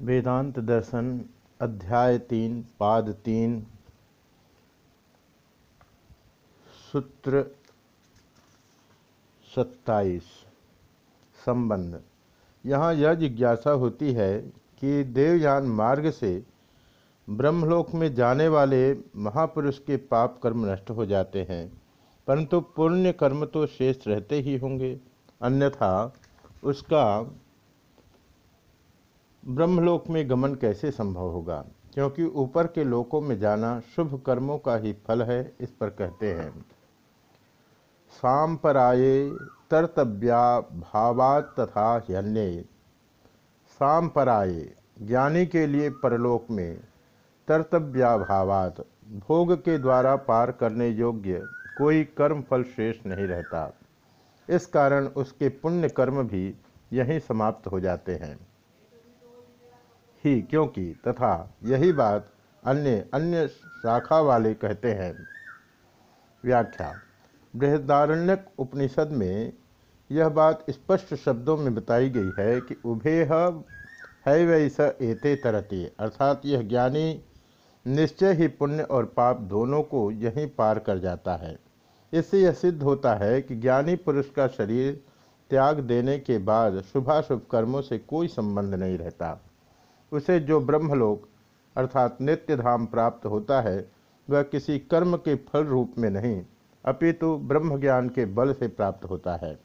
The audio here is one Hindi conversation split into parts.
वेदांत दर्शन, अध्याय तीन, पाद तीन। सूत्र सत्ताईस, संबंध। यहाँ यह जिज्ञासा होती है कि देवयान मार्ग से ब्रह्मलोक में जाने वाले महापुरुष के पाप कर्म नष्ट हो जाते हैं, परंतु पुण्य कर्म तो शेष रहते ही होंगे। अन्यथा उसका ब्रह्मलोक में गमन कैसे संभव होगा? क्योंकि ऊपर के लोकों में जाना शुभ कर्मों का ही फल है, इस पर कहते हैं। सांपराये तरतव्या भावात तथा हन्य सांपराये, ज्ञानी के लिए परलोक में, तरतव्या भावात, भोग के द्वारा पार करने योग्य कोई कर्म फल शेष नहीं रहता। इस कारण उसके पुण्य कर्म भी यहीं समाप्त हो जाते हैं। ही क्योंकि तथा यही बात अन्य अन्य शाखा वाले कहते हैं। व्याख्या। बृहदारण्यक उपनिषद में यह बात स्पष्ट शब्दों में बताई गई है कि उभे है वैस एते तरते, अर्थात यह ज्ञानी निश्चय ही पुण्य और पाप दोनों को यहीं पार कर जाता है। इससे यह सिद्ध होता है कि ज्ञानी पुरुष का शरीर त्याग देने के बाद शुभाशुभ कर्मों से कोई संबंध नहीं रहता। उसे जो ब्रह्मलोक, अर्थात नित्य धाम प्राप्त होता है, वह किसी कर्म के फल रूप में नहीं, अपितु ब्रह्म ज्ञान के बल से प्राप्त होता है।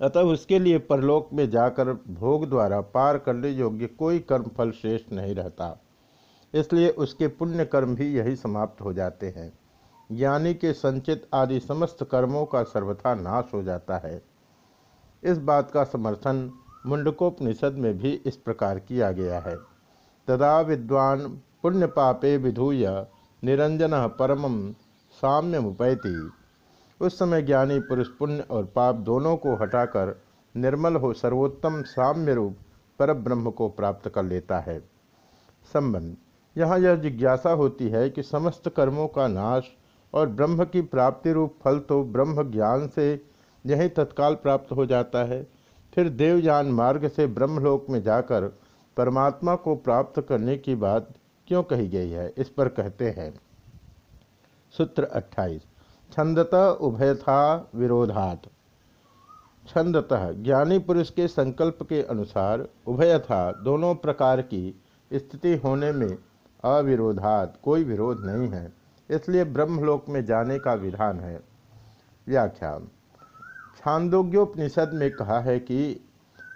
अतः उसके लिए परलोक में जाकर भोग द्वारा पार करने योग्य कोई कर्म फल श्रेष्ठ नहीं रहता। इसलिए उसके पुण्य कर्म भी यही समाप्त हो जाते हैं। ज्ञानी के संचित आदि समस्त कर्मों का सर्वथा नाश हो जाता है। इस बात का समर्थन मुंडकोपनिषद में भी इस प्रकार किया गया है। तदा विद्वान पुण्य पापे विधूय निरंजन परमम साम्यमुपैति। उस समय ज्ञानी पुरुष पुण्य और पाप दोनों को हटाकर निर्मल हो सर्वोत्तम साम्य रूप पर ब्रह्म को प्राप्त कर लेता है। संबंध। यहाँ यह जिज्ञासा होती है कि समस्त कर्मों का नाश और ब्रह्म की प्राप्ति रूप फल तो ब्रह्म ज्ञान से यही तत्काल प्राप्त हो जाता है। फिर देवयान मार्ग से ब्रह्मलोक में जाकर परमात्मा को प्राप्त करने की बात क्यों कही गई है? इस पर कहते हैं। सूत्र 28 छंदतः उभयथा विरोधात। छंदतः ज्ञानी पुरुष के संकल्प के अनुसार उभयथा दोनों प्रकार की स्थिति होने में अविरोधात, कोई विरोध नहीं है। इसलिए ब्रह्मलोक में जाने का विधान है। व्याख्या छांदोग्योपनिषद में कहा है कि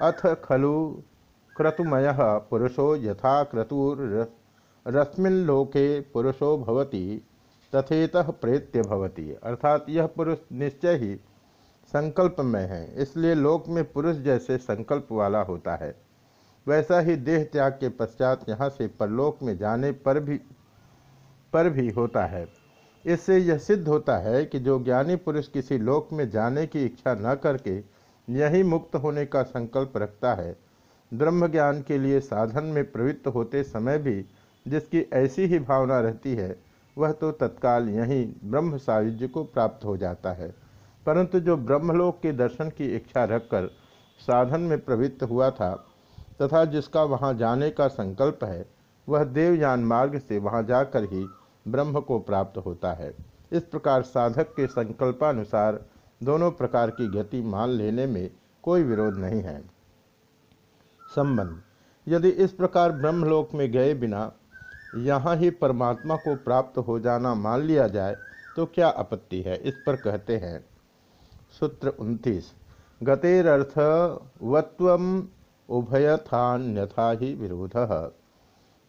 अथ खलु क्रतुमय पुरुषो यथा क्रतुर रश्मिल्लोके पुरुषो भवति, तथेतः प्रेत्य भवति। अर्थात यह पुरुष निश्चय ही संकल्प में है, इसलिए लोक में पुरुष जैसे संकल्प वाला होता है। वैसा ही देह त्याग के पश्चात यहाँ से परलोक में जाने पर भी पर भी होता है। इससे यह सिद्ध होता है कि जो ज्ञानी पुरुष किसी लोक में जाने की इच्छा न करके यही मुक्त होने का संकल्प रखता है, ब्रह्म ज्ञान के लिए साधन में प्रवृत्त होते समय भी जिसकी ऐसी ही भावना रहती है, वह तो तत्काल यहीं ब्रह्म सायुज्य को प्राप्त हो जाता है। परंतु जो ब्रह्मलोक के दर्शन की इच्छा रखकर साधन में प्रवृत्त हुआ था तथा जिसका वहाँ जाने का संकल्प है, वह देवयान मार्ग से वहाँ जाकर ही ब्रह्म को प्राप्त होता है। इस प्रकार साधक के संकल्पानुसार दोनों प्रकार की गति मान लेने में कोई विरोध नहीं है। संबंध। यदि इस प्रकार ब्रह्मलोक में गए बिना यहाँ ही परमात्मा को प्राप्त हो जाना मान लिया जाए तो क्या आपत्ति है? इस पर कहते हैं। सूत्र उनतीस। गतेरर्थ वत्व उभयथान्यथा ही विरोध।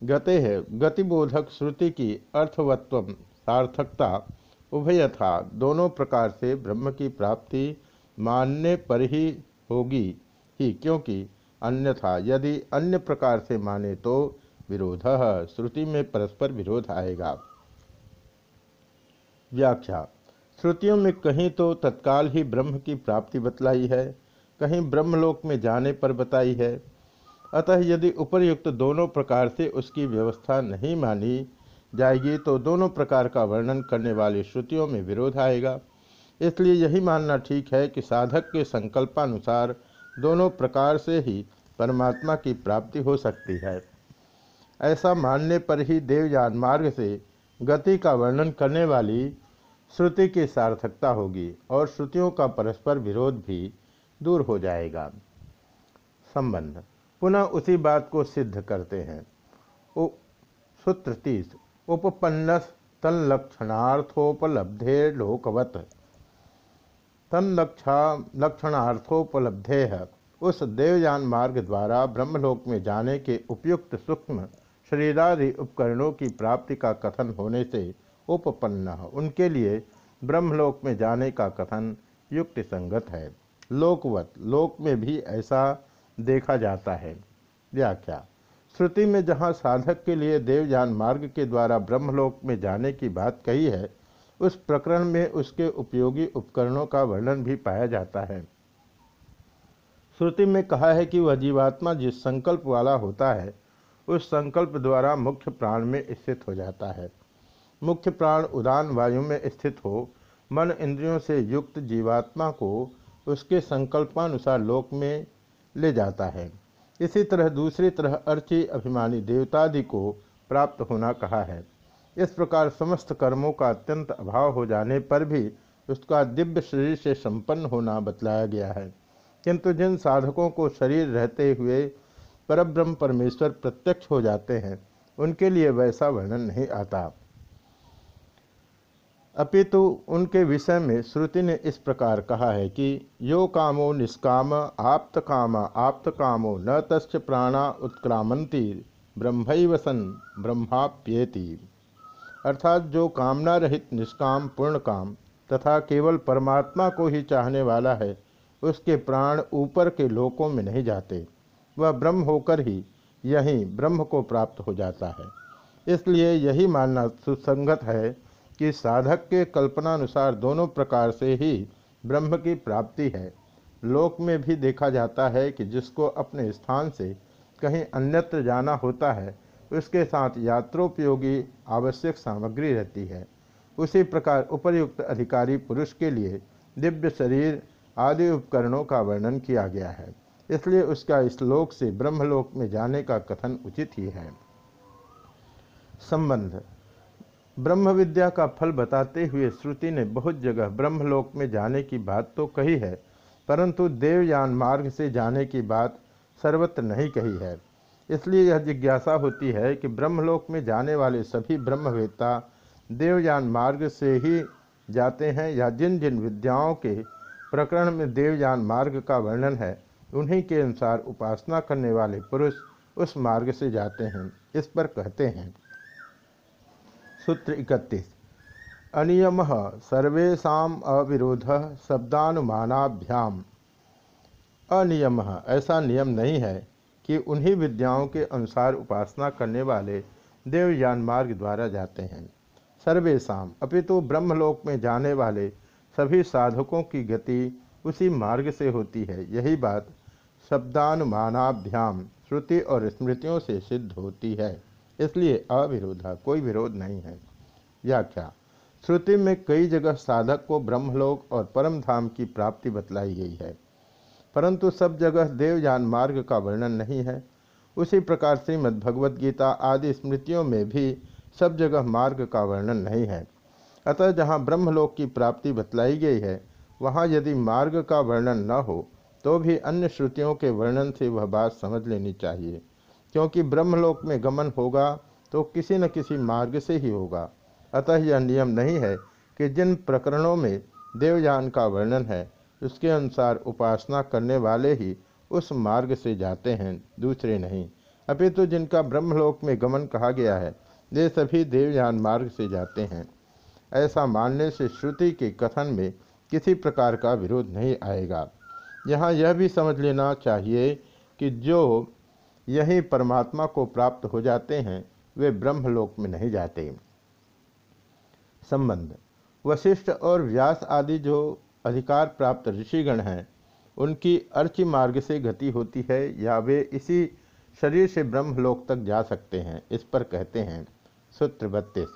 गते है। गतिबोधक श्रुति की अर्थवत्व, सार्थकता, उभयथा दोनों प्रकार से ब्रह्म की प्राप्ति मानने पर ही होगी ही, क्योंकि अन्यथा यदि अन्य प्रकार से माने तो विरोध श्रुति में परस्पर विरोध आएगा। व्याख्या। श्रुतियों में कहीं तो तत्काल ही ब्रह्म की प्राप्ति बतलाई है, कहीं ब्रह्मलोक में जाने पर बताई है अतः यदि उपरयुक्त दोनों प्रकार से उसकी व्यवस्था नहीं मानी जाएगी तो दोनों प्रकार का वर्णन करने वाली श्रुतियों में विरोध आएगा। इसलिए यही मानना ठीक है कि साधक के संकल्पानुसार दोनों प्रकार से ही परमात्मा की प्राप्ति हो सकती है। ऐसा मानने पर ही देवयान मार्ग से गति का वर्णन करने वाली श्रुति की सार्थकता होगी और श्रुतियों का परस्पर विरोध भी दूर हो जाएगा। संबंध पुनः उसी बात को सिद्ध करते हैं। सूत्र तीस उपपन्न तलक्षणार्थोपलब्धे लोकवत। तलक्षा लक्षणार्थोपलब्धे है उस देवयान मार्ग द्वारा ब्रह्मलोक में जाने के उपयुक्त सूक्ष्म शरीरादि उपकरणों की प्राप्ति का कथन होने से उपपन्न, उनके लिए ब्रह्मलोक में जाने का कथन युक्ति संगत है। लोकवत, लोक में भी ऐसा देखा जाता है। व्याख्या, श्रुति में जहाँ साधक के लिए देवयान मार्ग के द्वारा ब्रह्मलोक में जाने की बात कही है, उस प्रकरण में उसके उपयोगी उपकरणों का वर्णन भी पाया जाता है। श्रुति में कहा है कि वह जीवात्मा जिस संकल्प वाला होता है, उस संकल्प द्वारा मुख्य प्राण में स्थित हो जाता है। मुख्य प्राण उदान वायु में स्थित हो, मन इंद्रियों से युक्त जीवात्मा को उसके संकल्पानुसार लोक में ले जाता है। इसी तरह दूसरी तरह अर्ची अभिमानी देवतादि को प्राप्त होना कहा है। इस प्रकार समस्त कर्मों का अत्यंत अभाव हो जाने पर भी उसका दिव्य शरीर से संपन्न होना बतलाया गया है। किंतु जिन साधकों को शरीर रहते हुए परब्रह्म परमेश्वर प्रत्यक्ष हो जाते हैं, उनके लिए वैसा वर्णन नहीं आता। अपितु उनके विषय में श्रुति ने इस प्रकार कहा है कि, यो कामो निष्काम, आप्त काम, आप्त कामो न तस् प्राणा उत्क्रामंती ब्रह्म सन ब्रह्माप्येति। अर्थात जो कामना रहित निष्काम, पूर्ण काम तथा केवल परमात्मा को ही चाहने वाला है, उसके प्राण ऊपर के लोकों में नहीं जाते, वह ब्रह्म होकर ही यहीं ब्रह्म को प्राप्त हो जाता है। इसलिए यही मानना सुसंगत है कि साधक के कल्पनानुसार दोनों प्रकार से ही ब्रह्म की प्राप्ति है। लोक में भी देखा जाता है कि जिसको अपने स्थान से कहीं अन्यत्र जाना होता है, उसके साथ यात्रोपयोगी आवश्यक सामग्री रहती है। उसी प्रकार उपर्युक्त अधिकारी पुरुष के लिए दिव्य शरीर आदि उपकरणों का वर्णन किया गया है। इसलिए उसका इस लोक से ब्रह्मलोक में जाने का कथन उचित ही है। संबंध ब्रह्म विद्या का फल बताते हुए श्रुति ने बहुत जगह ब्रह्मलोक में जाने की बात तो कही है, परंतु देवयान मार्ग से जाने की बात सर्वत्र नहीं कही है। इसलिए यह जिज्ञासा होती है कि ब्रह्मलोक में जाने वाले सभी ब्रह्मवेत्ता देवयान मार्ग से ही जाते हैं या जिन जिन विद्याओं के प्रकरण में देवयान मार्ग का वर्णन है, उन्हीं के अनुसार उपासना करने वाले पुरुष उस मार्ग से जाते हैं, इस पर कहते हैं। सूत्र इकतीस। अनियम सर्वेशा अविरोध शब्दानुमानाभ्याम। अनियम ऐसा नियम नहीं है कि उन्हीं विद्याओं के अनुसार उपासना करने वाले देवयान मार्ग द्वारा जाते हैं। सर्वेशा अपितु ब्रह्मलोक में जाने वाले सभी साधकों की गति उसी मार्ग से होती है। यही बात शब्दानुमानाभ्याम, श्रुति और स्मृतियों से सिद्ध होती है। इसलिए अविरोधा, कोई विरोध नहीं है। व्याख्या, श्रुति में कई जगह साधक को ब्रह्मलोक और परम धाम की प्राप्ति बतलाई गई है, परंतु सब जगह देवयान मार्ग का वर्णन नहीं है। उसी प्रकार श्रीमद् गीता आदि स्मृतियों में भी सब जगह मार्ग का वर्णन नहीं है। अतः जहाँ ब्रह्मलोक की प्राप्ति बतलाई गई है, वहाँ यदि मार्ग का वर्णन न हो तो भी अन्य श्रुतियों के वर्णन से वह बात समझ लेनी चाहिए। क्योंकि ब्रह्मलोक में गमन होगा तो किसी न किसी मार्ग से ही होगा। अतः यह नियम नहीं है कि जिन प्रकरणों में देवयान का वर्णन है, उसके अनुसार उपासना करने वाले ही उस मार्ग से जाते हैं, दूसरे नहीं। अपितु तो जिनका ब्रह्मलोक में गमन कहा गया है, वे सभी देवयान मार्ग से जाते हैं। ऐसा मानने से श्रुति के कथन में किसी प्रकार का विरोध नहीं आएगा। यहाँ यह भी समझ लेना चाहिए कि जो यही परमात्मा को प्राप्त हो जाते हैं, वे ब्रह्मलोक में नहीं जाते। संबंध। वशिष्ठ और व्यास आदि जो अधिकार प्राप्त ऋषिगण हैं, उनकी अर्चि मार्ग से गति होती है या वे इसी शरीर से ब्रह्मलोक तक जा सकते हैं, इस पर कहते हैं सूत्र बत्तीस।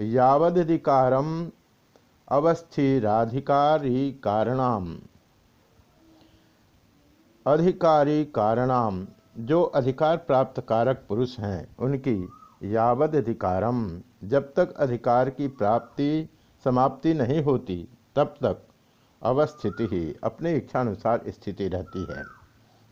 यावधिकारम अवस्थिराधिकारी कारणाम। अधिकारी कारणाम। जो अधिकार प्राप्त कारक पुरुष हैं, उनकी यावद अधिकारम। जब तक अधिकार की प्राप्ति समाप्ति नहीं होती, तब तक अवस्थिति ही अपने इच्छानुसार स्थिति रहती है।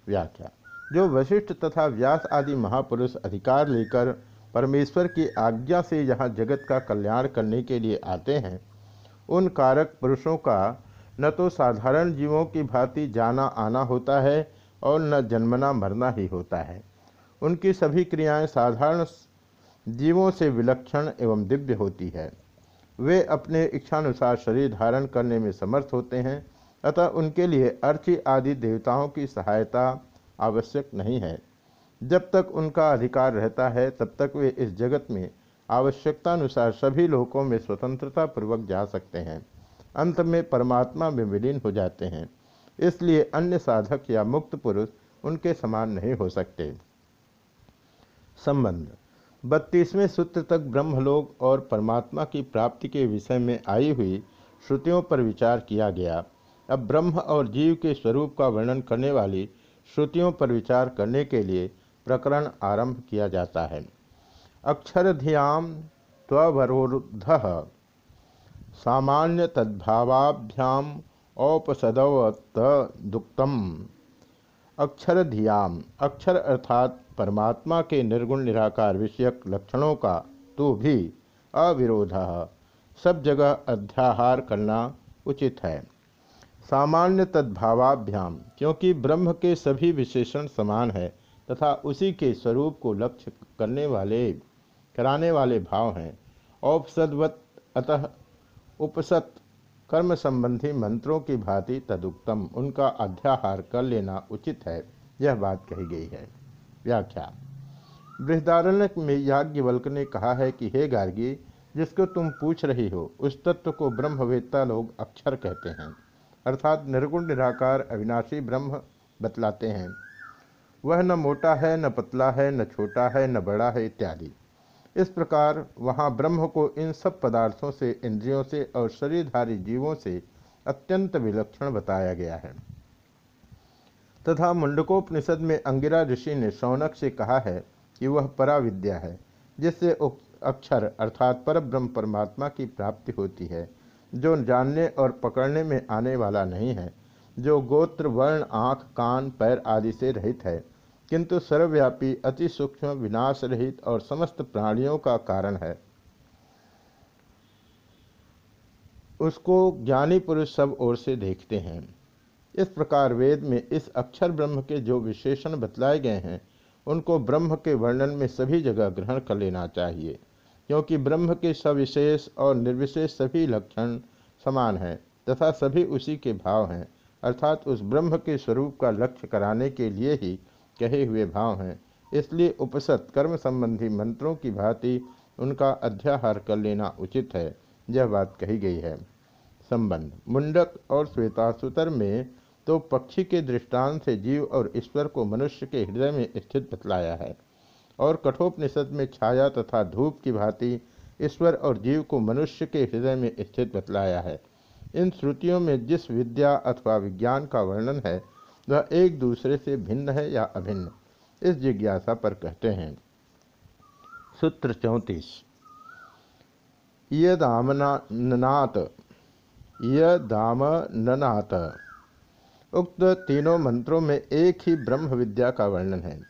व्याख्या। जो वशिष्ठ तथा व्यास आदि महापुरुष अधिकार लेकर परमेश्वर की आज्ञा से यहाँ जगत का कल्याण करने के लिए आते हैं, उन कारक पुरुषों का न तो साधारण जीवों की भांति जाना आना होता है और न जन्मना मरना ही होता है। उनकी सभी क्रियाएँ साधारण जीवों से विलक्षण एवं दिव्य होती है। वे अपने इच्छानुसार शरीर धारण करने में समर्थ होते हैं, अतः उनके लिए अर्ची आदि देवताओं की सहायता आवश्यक नहीं है। जब तक उनका अधिकार रहता है, तब तक वे इस जगत में आवश्यकतानुसार सभी लोकों में स्वतंत्रता पूर्वक जा सकते हैं। अंत में परमात्मा में विलीन हो जाते हैं। इसलिए अन्य साधक या मुक्त पुरुष उनके समान नहीं हो सकते। संबंध। बत्तीसवें सूत्र तक ब्रह्मलोक और परमात्मा की प्राप्ति के विषय में आई हुई श्रुतियों पर विचार किया गया। अब ब्रह्म और जीव के स्वरूप का वर्णन करने वाली श्रुतियों पर विचार करने के लिए प्रकरण आरंभ किया जाता है। अक्षरधियाम त्वरोध सामान्य तद्भावाभ्याम औपसदवत दुक्तम। अक्षर धियाम। अक्षर अर्थात परमात्मा के निर्गुण निराकार विषयक लक्षणों का तो भी अविरोध। सब जगह अध्याहार करना उचित है। सामान्य तद्भावाभ्याम, क्योंकि ब्रह्म के सभी विशेषण समान है, तथा उसी के स्वरूप को लक्ष्य करने वाले, कराने वाले भाव हैं। औपसदवत, अतः उपसत कर्म संबंधी मंत्रों की भांति तदुक्तम, उनका अध्याहार कर लेना उचित है, यह बात कही गई है। व्याख्या। बृहदारण्य में याज्ञवल्क ने कहा है कि, हे गार्गी, जिसको तुम पूछ रही हो, उस तत्व को ब्रह्मवेत्ता लोग अक्षर कहते हैं, अर्थात निर्गुण निराकार अविनाशी ब्रह्म बतलाते हैं। वह न मोटा है, न पतला है, न छोटा है, न बड़ा है, इत्यादि। इस प्रकार वहाँ ब्रह्म को इन सब पदार्थों से, इंद्रियों से और शरीरधारी जीवों से अत्यंत विलक्षण बताया गया है। तथा मुंडकोपनिषद में अंगिरा ऋषि ने शौनक से कहा है कि वह परा विद्या है, जिससे अक्षर अर्थात पर ब्रह्म परमात्मा की प्राप्ति होती है, जो जानने और पकड़ने में आने वाला नहीं है, जो गोत्र, वर्ण, आँख, कान, पैर आदि से रहित है। किंतु सर्वव्यापी, अति सूक्ष्म विनाश रहित और समस्त प्राणियों का कारण है। उसको ज्ञानी पुरुष सब ओर से देखते हैं। इस प्रकार वेद में इस अक्षर ब्रह्म के जो विशेषण बतलाए गए हैं, उनको ब्रह्म के वर्णन में सभी जगह ग्रहण कर लेना चाहिए, क्योंकि ब्रह्म के सविशेष और निर्विशेष सभी लक्षण समान हैं तथा सभी उसी के भाव हैं, अर्थात उस ब्रह्म के स्वरूप का लक्ष्य कराने के लिए ही कहे हुए भाव हैं। इसलिए उपसत कर्म संबंधी मंत्रों की भांति उनका अध्याहार कर लेना उचित है। यह बात कही गई है। संबंध, मुंडक और श्वेतासुतर में तो पक्षी के दृष्टांत से जीव और ईश्वर को मनुष्य के हृदय में स्थित बतलाया है और कठोपनिषद में छाया तथा धूप की भांति ईश्वर और जीव को मनुष्य के हृदय में स्थित बतलाया है। इन श्रुतियों में जिस विद्या अथवा विज्ञान का वर्णन है वह एक दूसरे से भिन्न है या अभिन्न? इस जिज्ञासा पर कहते हैं। सूत्र चौंतीस। यदामनात यदामनात। उक्त तीनों मंत्रों में एक ही ब्रह्म विद्या का वर्णन है।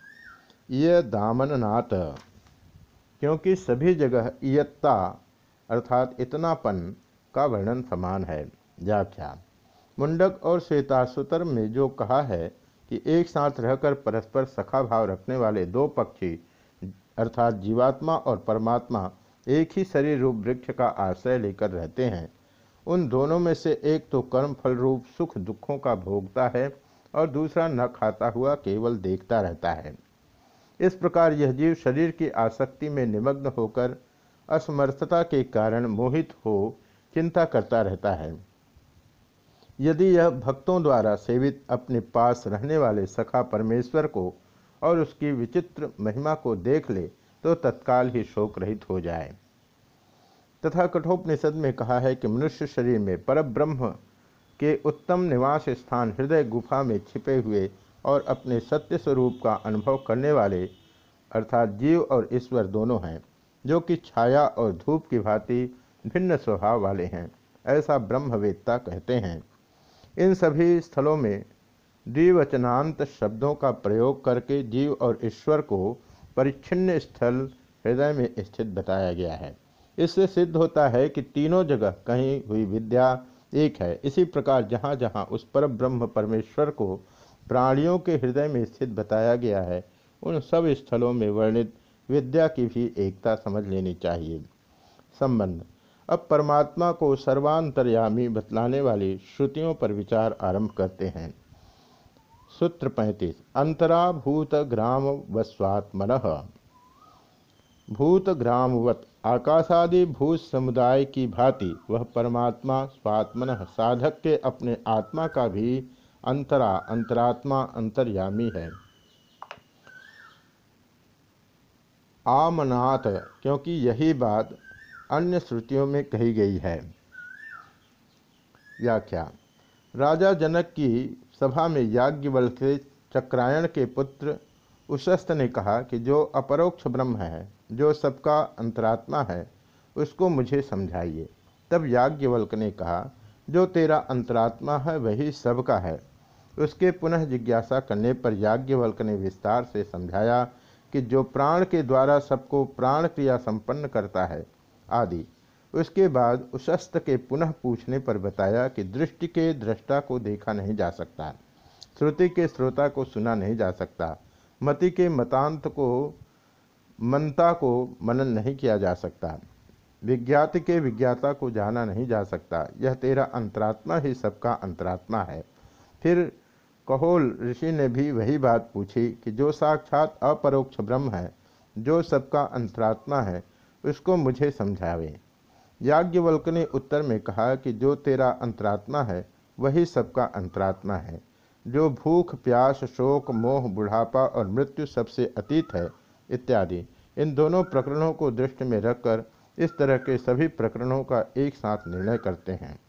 यह दामननाथ क्योंकि सभी जगह इयत्ता अर्थात इतनापन का वर्णन समान है। व्याख्या। मुंडक और श्वेतासुतर में जो कहा है कि एक साथ रहकर परस्पर सखा भाव रखने वाले दो पक्षी, अर्थात जीवात्मा और परमात्मा, एक ही शरीर रूप वृक्ष का आश्रय लेकर रहते हैं। उन दोनों में से एक तो कर्म फल रूप सुख दुखों का भोगता है और दूसरा न खाता हुआ केवल देखता रहता है। इस प्रकार यह जीव शरीर की आसक्ति में निमग्न होकर असमर्थता के कारण मोहित हो चिंता करता रहता है। यदि यह भक्तों द्वारा सेवित अपने पास रहने वाले सखा परमेश्वर को और उसकी विचित्र महिमा को देख ले तो तत्काल ही शोक रहित हो जाए। तथा कठोपनिषद में कहा है कि मनुष्य शरीर में परब्रह्म के उत्तम निवास स्थान हृदय गुफा में छिपे हुए और अपने सत्य स्वरूप का अनुभव करने वाले, अर्थात जीव और ईश्वर दोनों हैं, जो कि छाया और धूप की भांति भिन्न स्वभाव वाले हैं, ऐसा ब्रह्मवेत्ता कहते हैं। इन सभी स्थलों में द्विवचनांत शब्दों का प्रयोग करके जीव और ईश्वर को परिच्छिन्न स्थल हृदय में स्थित बताया गया है। इससे सिद्ध होता है कि तीनों जगह कहीं हुई विद्या एक है। इसी प्रकार जहाँ जहाँ उस पर ब्रह्म परमेश्वर को प्राणियों के हृदय में स्थित बताया गया है, उन सब स्थलों में वर्णित विद्या की भी एकता समझ लेनी चाहिए। संबंध अब परमात्मा को सर्वांतर्यामी बतलाने वाली श्रुतियों पर विचार आरंभ करते हैं। सूत्र पैंतीस, अंतराभूत ग्राम वस्वात्मन भूत ग्रामवत, आकाशादि भूत समुदाय की भांति वह परमात्मा स्वात्मन साधक के अपने आत्मा का भी अंतरा, अंतरात्मा, अंतर्यामी है। आमनाथ क्योंकि यही बात अन्य श्रुतियों में कही गई है। व्याख्या। राजा जनक की सभा में याज्ञवल से चक्रायण के पुत्र उशस्त ने कहा कि जो अपरोक्ष ब्रह्म है, जो सबका अंतरात्मा है, उसको मुझे समझाइए। तब याज्ञवल्क ने कहा, जो तेरा अंतरात्मा है, वही सबका है। उसके पुनः जिज्ञासा करने पर याज्ञवल्क ने विस्तार से समझाया कि जो प्राण के द्वारा सबको प्राण क्रिया संपन्न करता है आदि। उसके बाद उशस्त के पुनः पूछने पर बताया कि दृष्टि के दृष्टा को देखा नहीं जा सकता, श्रुति के श्रोता को सुना नहीं जा सकता, मति के मतांत को, मनता को मनन नहीं किया जा सकता, विज्ञात के विज्ञाता को जाना नहीं जा सकता। यह तेरा अंतरात्मा ही सबका अंतरात्मा है। फिर कहोल ऋषि ने भी वही बात पूछी कि जो साक्षात अपरोक्ष ब्रह्म है, जो सबका अंतरात्मा है उसको मुझे समझावे। याज्ञवल्क ने उत्तर में कहा कि जो तेरा अंतरात्मा है, वही सबका अंतरात्मा है। जो भूख, प्यास, शोक, मोह, बुढ़ापा और मृत्यु सबसे अतीत है, इत्यादि। इन दोनों प्रकरणों को दृष्टि में रखकर इस तरह के सभी प्रकरणों का एक साथ निर्णय करते हैं।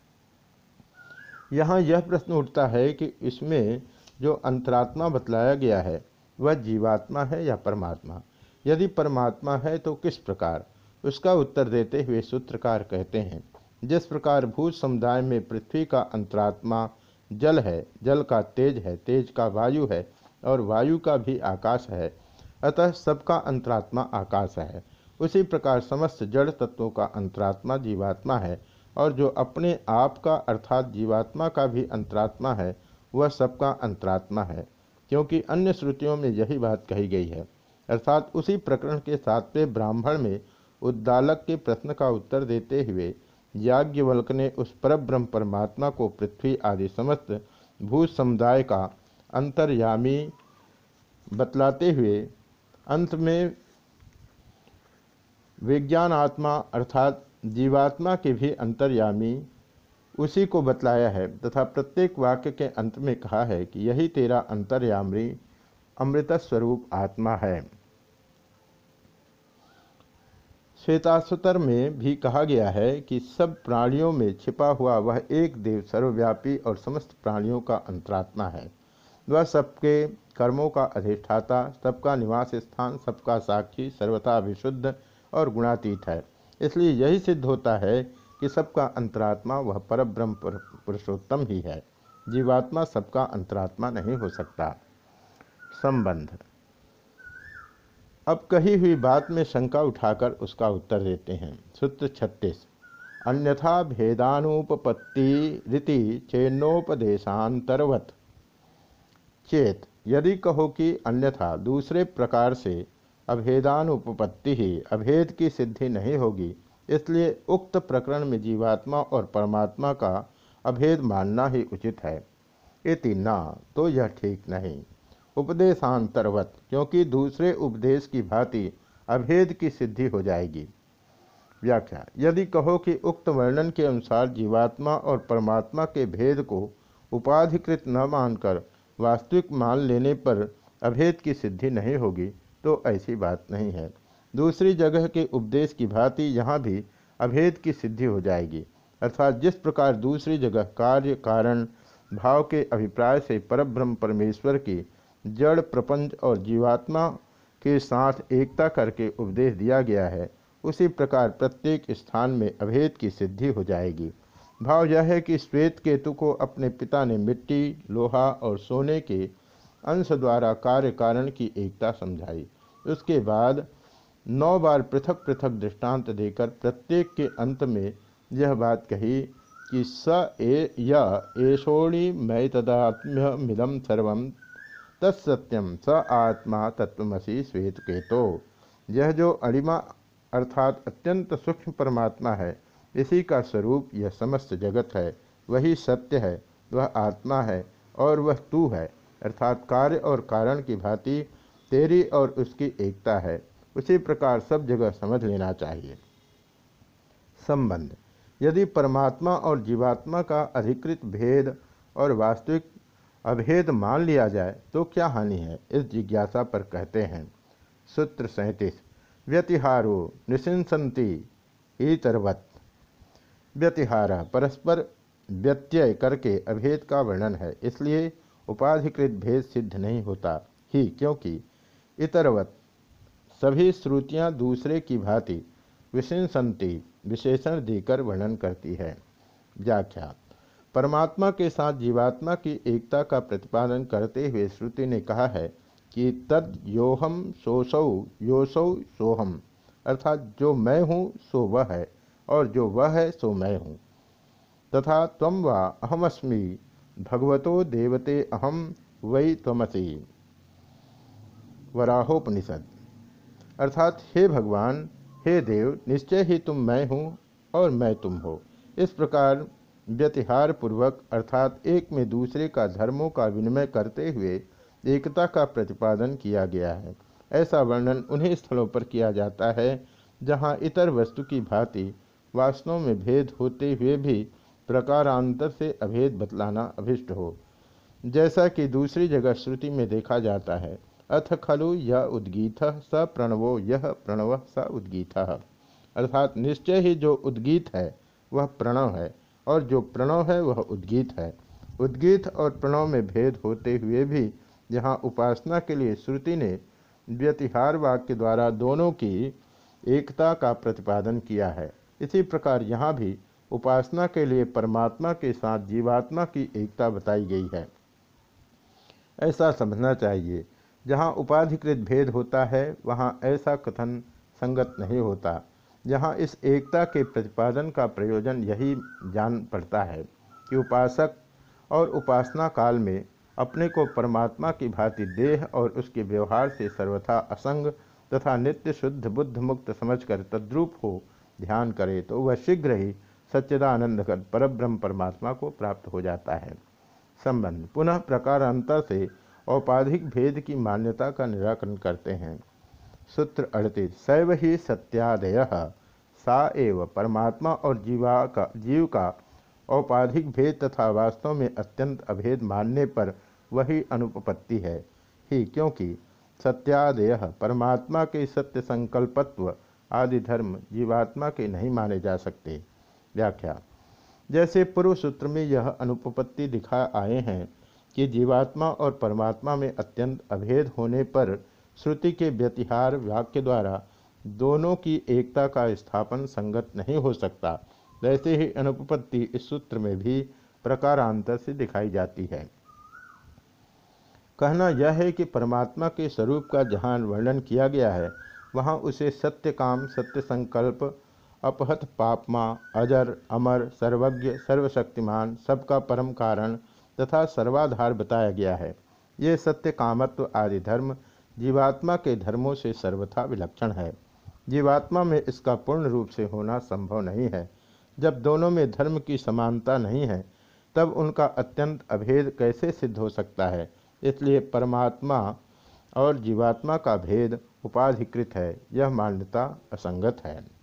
यहाँ यह प्रश्न उठता है कि इसमें जो अंतरात्मा बतलाया गया है, वह जीवात्मा है या परमात्मा? यदि परमात्मा है तो किस प्रकार? उसका उत्तर देते हुए सूत्रकार कहते हैं, जिस प्रकार भूत समुदाय में पृथ्वी का अंतरात्मा जल है, जल का तेज है, तेज का वायु है और वायु का भी आकाश है, अतः सबका अंतरात्मा आकाश है। उसी प्रकार समस्त जड़ तत्वों का अंतरात्मा जीवात्मा है और जो अपने आप का अर्थात जीवात्मा का भी अंतरात्मा है, वह सबका अंतरात्मा है। क्योंकि अन्य श्रुतियों में यही बात कही गई है। अर्थात उसी प्रकरण के सातवें ब्राह्मण में उद्दालक के प्रश्न का उत्तर देते हुए याज्ञवल्क ने उस परब्रह्म परमात्मा को पृथ्वी आदि समस्त भू समुदाय का अंतर्यामी बतलाते हुए, अंत में विज्ञान आत्मा अर्थात जीवात्मा के भी अंतर्यामी उसी को बतलाया है तथा प्रत्येक वाक्य के अंत में कहा है कि यही तेरा अंतर्यामी अमृत स्वरूप आत्मा है। श्वेताश्वतर में भी कहा गया है कि सब प्राणियों में छिपा हुआ वह एक देव सर्वव्यापी और समस्त प्राणियों का अंतरात्मा है। वह सबके कर्मों का अधिष्ठाता, सबका निवास स्थान, सबका साक्षी, सर्वथा विशुद्ध और गुणातीत है। इसलिए यही सिद्ध होता है कि सबका अंतरात्मा वह परब्रह्म पुरुषोत्तम ही है। जीवात्मा सबका अंतरात्मा नहीं हो सकता। संबंध अब कही हुई बात में शंका उठाकर उसका उत्तर देते हैं। सूत्र छत्तीस। अन्यथा भेदानुपपत्ति रीति चेन्नोपदेशांतरवत। चेत, यदि कहो कि अन्यथा दूसरे प्रकार से अभेदानुपपत्ति ही अभेद की सिद्धि नहीं होगी, इसलिए उक्त प्रकरण में जीवात्मा और परमात्मा का अभेद मानना ही उचित है। इति ना तो यह ठीक नहीं। उपदेशांतर्वत, क्योंकि दूसरे उपदेश की भांति अभेद की सिद्धि हो जाएगी। व्याख्या, यदि कहो कि उक्त वर्णन के अनुसार जीवात्मा और परमात्मा के भेद को उपाधिकृत न मानकर वास्तविक मान लेने पर अभेद की सिद्धि नहीं होगी तो ऐसी बात नहीं है। दूसरी जगह के उपदेश की भांति यहाँ भी अभेद की सिद्धि हो जाएगी, अर्थात जिस प्रकार दूसरी जगह कार्य, कारण, भाव के अभिप्राय से परब्रह्म परमेश्वर की जड़ प्रपंच और जीवात्मा के साथ एकता करके उपदेश दिया गया है। उसी प्रकार प्रत्येक स्थान में अभेद की सिद्धि हो जाएगी। भाव यह है कि श्वेत केतु को अपने पिता ने मिट्टी, लोहा और सोने के अंश द्वारा कार्य कारण की एकता समझाई। उसके बाद नौ बार पृथक पृथक दृष्टांत देकर प्रत्येक के अंत में यह बात कही कि स ए येषोणि मय तदात्म्य मिदम सर्व तत्सत्यम स आत्मा तत्वमसी श्वेत केतो यह जो अणिमा अर्थात अत्यंत सूक्ष्म परमात्मा है, इसी का स्वरूप यह समस्त जगत है। वही सत्य है, वह आत्मा है और वह तू है। अर्थात कार्य और कारण की भांति तेरी और उसकी एकता है। उसी प्रकार सब जगह समझ लेना चाहिए। संबंध। यदि परमात्मा और जीवात्मा का अधिकृत भेद और वास्तविक अभेद मान लिया जाए तो क्या हानि है? इस जिज्ञासा पर कहते हैं। सूत्र सैंतीस। व्यतिहारो निशिंसती ईतरवत व्यतिहार परस्पर व्यत्यय करके अभेद का वर्णन है, इसलिए उपाधिकृत भेद सिद्ध नहीं होता ही, क्योंकि इतरवत सभी श्रुतियाँ दूसरे की भांति विशिंसती विशेषण देकर वर्णन करती है। व्याख्या। परमात्मा के साथ जीवात्मा की एकता का प्रतिपादन करते हुए श्रुति ने कहा है कि तद योहम सोसौ योसौ सोहम अर्थात जो मैं हूँ, सो वह है, और जो वह है, सो मैं हूँ। तथा तम व अहमस्मी, भगवतो देवते अहम वही तमसी वराहोपनिषद। अर्थात हे भगवान, हे देव, निश्चय ही तुम मैं हूँ और मैं तुम हो। इस प्रकार व्यतिहार पूर्वक अर्थात एक में दूसरे का धर्मों का विनिमय करते हुए एकता का प्रतिपादन किया गया है। ऐसा वर्णन उन्हीं स्थलों पर किया जाता है जहाँ इतर वस्तु की भांति वास्तव में भेद होते हुए भी प्रकारांतर से अभेद बतलाना अभिष्ट हो। जैसा कि दूसरी जगह श्रुति में देखा जाता है, अथ खलु यह उद्गीत स प्रणवो यह प्रणव स उद्गीत अर्थात निश्चय ही जो उद्गीत है, वह प्रणव है। और जो प्रणव है वह उद्गीत है। उद्गीत और प्रणव में भेद होते हुए भी यहाँ उपासना के लिए श्रुति ने व्यतिहार वाक्य द्वारा दोनों की एकता का प्रतिपादन किया है। इसी प्रकार यहाँ भी उपासना के लिए परमात्मा के साथ जीवात्मा की एकता बताई गई है। ऐसा समझना चाहिए, जहाँ उपाधिकृत भेद होता है, वहाँ ऐसा कथन संगत नहीं होता। जहाँ इस एकता के प्रतिपादन का प्रयोजन यही जान पड़ता है कि उपासक और उपासना काल में अपने को परमात्मा की भांति देह और उसके व्यवहार से सर्वथा असंग तथा नित्य शुद्ध बुद्ध मुक्त समझकर तद्रूप हो ध्यान करे तो वह शीघ्र ही सच्चिदानंद कर परब्रह्म परमात्मा को प्राप्त हो जाता है। संबंध। पुनः प्रकारांतर से औपाधिक भेद की मान्यता का निराकरण करते हैं। सूत्र अड़तीस सैव ही सत्यादय। सा एव परमात्मा और जीवा का, जीव का औपाधिक भेद तथा वास्तव में अत्यंत अभेद मानने पर वही अनुपपत्ति है। ही क्योंकि सत्यादय परमात्मा के सत्य संकल्पत्व आदि धर्म जीवात्मा के नहीं माने जा सकते। व्याख्या। जैसे पूर्व सूत्र में यह अनुपपत्ति दिखा आए हैं कि जीवात्मा और परमात्मा में अत्यंत अभेद होने पर श्रुति के व्यतिहार वाक्य द्वारा दोनों की एकता का स्थापन संगत नहीं हो सकता। वैसे ही अनुपपत्ति इस सूत्र में भी प्रकारांतर से दिखाई जाती है। कहना यह है कि परमात्मा के स्वरूप का जहाँ वर्णन किया गया है, वहाँ उसे सत्य काम, सत्य संकल्प, अपहत पापमा, अजर, अमर, सर्वज्ञ, सर्वशक्तिमान, सबका परम कारण तथा सर्वाधार बताया गया है। ये सत्य कामत्व आदि धर्म जीवात्मा के धर्मों से सर्वथा विलक्षण है। जीवात्मा में इसका पूर्ण रूप से होना संभव नहीं है। जब दोनों में धर्म की समानता नहीं है, तब उनका अत्यंत अभेद कैसे सिद्ध हो सकता है? इसलिए परमात्मा और जीवात्मा का भेद उपाधिकृत है। यह मान्यता असंगत है।